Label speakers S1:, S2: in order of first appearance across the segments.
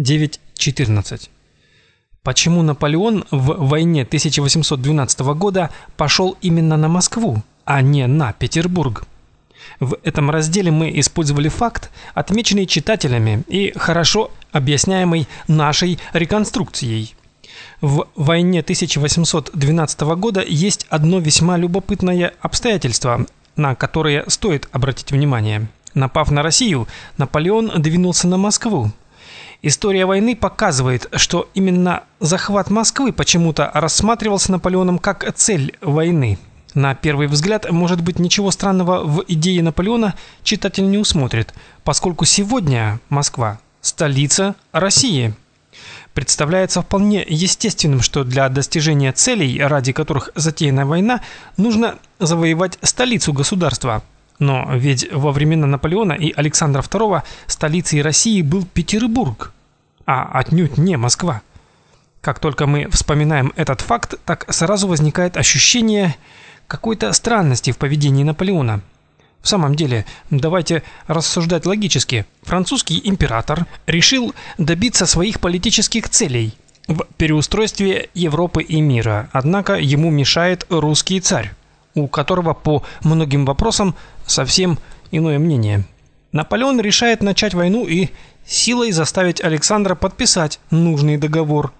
S1: 9.14. Почему Наполеон в войне 1812 года пошел именно на Москву, а не на Петербург? В этом разделе мы использовали факт, отмеченный читателями и хорошо объясняемый нашей реконструкцией. В войне 1812 года есть одно весьма любопытное обстоятельство, на которое стоит обратить внимание. Напав на Россию, Наполеон двинулся на Москву, История войны показывает, что именно захват Москвы почему-то рассматривался Наполеоном как цель войны. На первый взгляд, может быть, ничего странного в идее Наполеона читатель не усмотрит, поскольку сегодня Москва столица России. Представляется вполне естественным, что для достижения целей, ради которых затеяна война, нужно завоевать столицу государства. Но ведь во времена Наполеона и Александра II столицей России был Петербург а отнюдь не Москва. Как только мы вспоминаем этот факт, так сразу возникает ощущение какой-то странности в поведении Наполеона. В самом деле, давайте рассуждать логически. Французский император решил добиться своих политических целей в переустройстве Европы и мира. Однако ему мешает русский царь, у которого по многим вопросам совсем иное мнение. Наполеон решает начать войну и силой заставить Александра подписать нужный договор.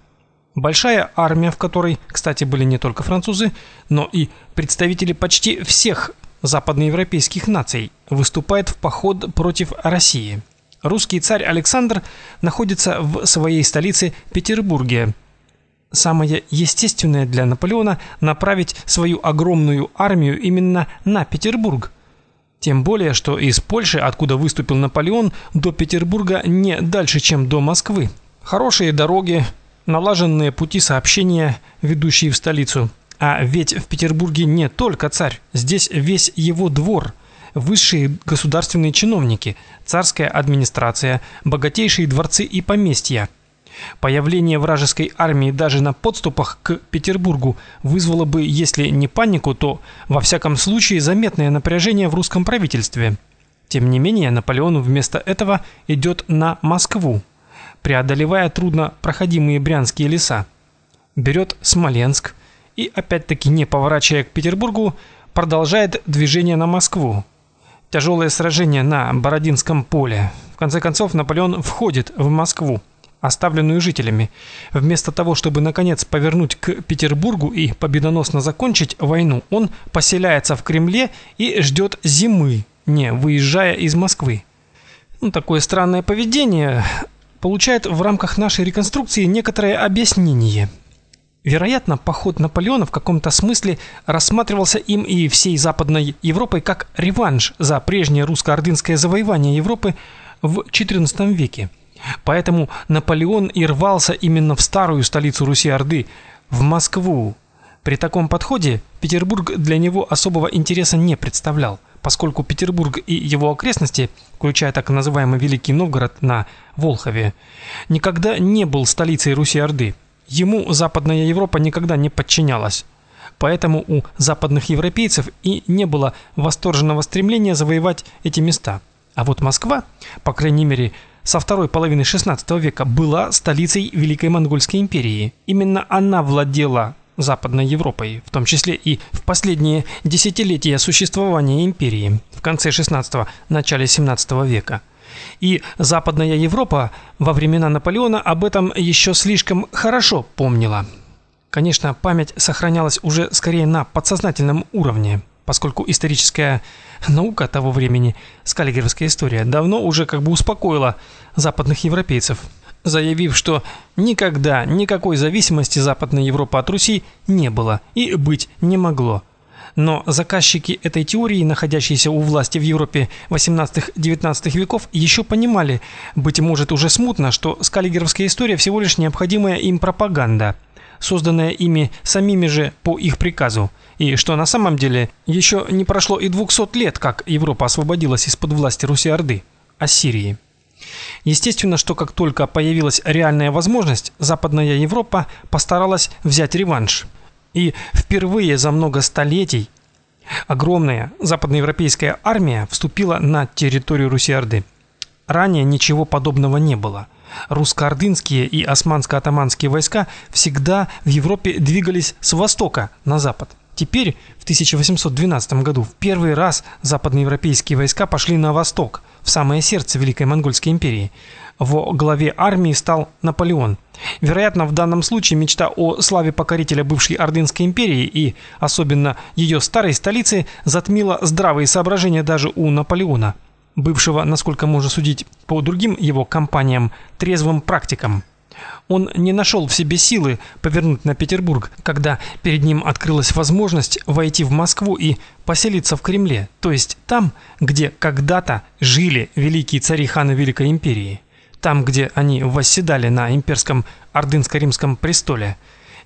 S1: Большая армия, в которой, кстати, были не только французы, но и представители почти всех западноевропейских наций, выступает в поход против России. Русский царь Александр находится в своей столице Петербурге. Самое естественное для Наполеона направить свою огромную армию именно на Петербург – тем более, что из Польши, откуда выступил Наполеон, до Петербурга не дальше, чем до Москвы. Хорошие дороги, налаженные пути сообщения, ведущие в столицу. А ведь в Петербурге не только царь, здесь весь его двор, высшие государственные чиновники, царская администрация, богатейшие дворцы и поместья – Появление вражеской армии даже на подступах к Петербургу вызвало бы, если не панику, то во всяком случае заметное напряжение в русском правительстве. Тем не менее, Наполеон вместо этого идет на Москву, преодолевая труднопроходимые брянские леса. Берет Смоленск и опять-таки не поворачивая к Петербургу, продолжает движение на Москву. Тяжелое сражение на Бородинском поле. В конце концов Наполеон входит в Москву оставленную жителями. Вместо того, чтобы наконец повернуть к Петербургу и победоносно закончить войну, он поселяется в Кремле и ждет зимы, не выезжая из Москвы. Ну, такое странное поведение получает в рамках нашей реконструкции некоторое объяснение. Вероятно, поход Наполеона в каком-то смысле рассматривался им и всей Западной Европой как реванш за прежнее русско-ордынское завоевание Европы в XIV веке. Поэтому Наполеон и рвался именно в старую столицу Руси-Орды, в Москву. При таком подходе Петербург для него особого интереса не представлял, поскольку Петербург и его окрестности, включая так называемый Великий Новгород на Волхове, никогда не был столицей Руси-Орды. Ему Западная Европа никогда не подчинялась. Поэтому у западных европейцев и не было восторженного стремления завоевать эти места. А вот Москва, по крайней мере, со второй половины XVI века была столицей Великой Монгольской империи. Именно она владела Западной Европой, в том числе и в последние десятилетия существования империи, в конце XVI – начале XVII века. И Западная Европа во времена Наполеона об этом еще слишком хорошо помнила. Конечно, память сохранялась уже скорее на подсознательном уровне – поскольку историческая наука того времени, скаллигеровская история, давно уже как бы успокоила западных европейцев, заявив, что никогда никакой зависимости Западной Европы от Руси не было и быть не могло. Но заказчики этой теории, находящиеся у власти в Европе 18-19 веков, еще понимали, быть может уже смутно, что скаллигеровская история всего лишь необходимая им пропаганда, созданная ими самими же по их приказу – и что на самом деле еще не прошло и 200 лет, как Европа освободилась из-под власти Руси-Орды, Ассирии. Естественно, что как только появилась реальная возможность, Западная Европа постаралась взять реванш. И впервые за много столетий огромная западноевропейская армия вступила на территорию Руси-Орды. Ранее ничего подобного не было. Русско-ордынские и османско-атаманские войска всегда в Европе двигались с востока на запад. Теперь, в 1812 году, в первый раз западноевропейские войска пошли на восток, в самое сердце Великой Монгольской империи. Во главе армии стал Наполеон. Вероятно, в данном случае мечта о славе покорителя бывшей Ордынской империи и особенно ее старой столицы затмила здравые соображения даже у Наполеона, бывшего, насколько можно судить по другим его кампаниям, трезвым практиком. Он не нашел в себе силы повернуть на Петербург, когда перед ним открылась возможность войти в Москву и поселиться в Кремле, то есть там, где когда-то жили великие цари-ханы Великой империи, там, где они восседали на имперском ордынско-римском престоле.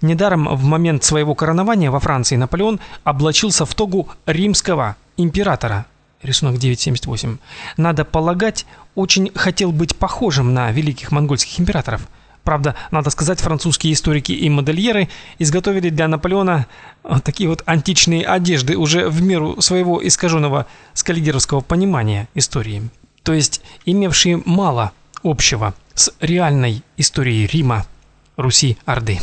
S1: Недаром в момент своего коронования во Франции Наполеон облачился в тогу римского императора. Рисунок 9.78. Надо полагать, очень хотел быть похожим на великих монгольских императоров – Правда, надо сказать, французские историки и модельеры изготовили для Наполеона вот такие вот античные одежды уже в меру своего искаженного скальгеровского понимания истории, то есть имевшие мало общего с реальной историей Рима, Руси, Орды.